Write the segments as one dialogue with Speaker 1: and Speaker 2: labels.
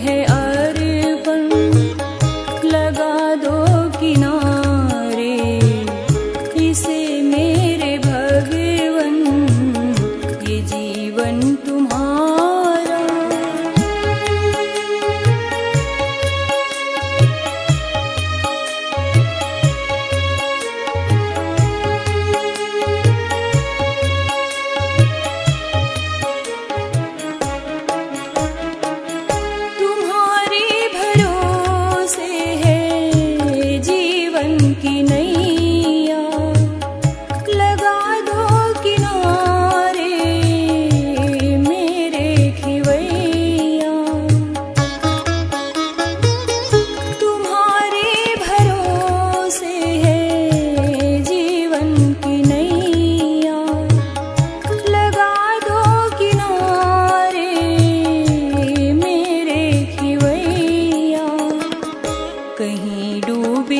Speaker 1: hey,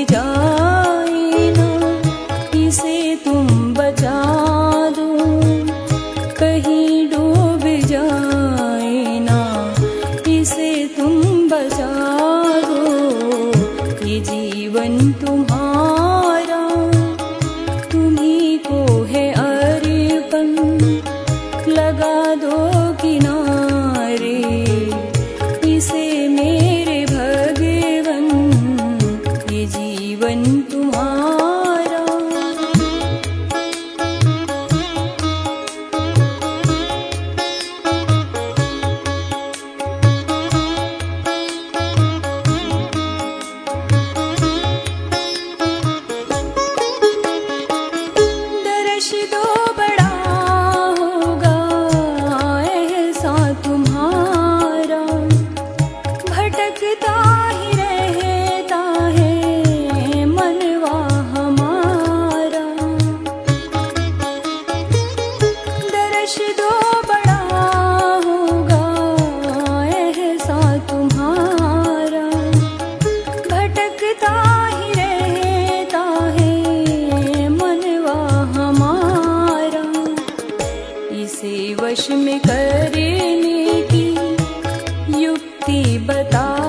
Speaker 1: जाए तुम दो। कहीं डूब जाए ना तुम दो। जीवन तुम्हारा, तुम्ही को है लगा दो किनारा युक्ति बता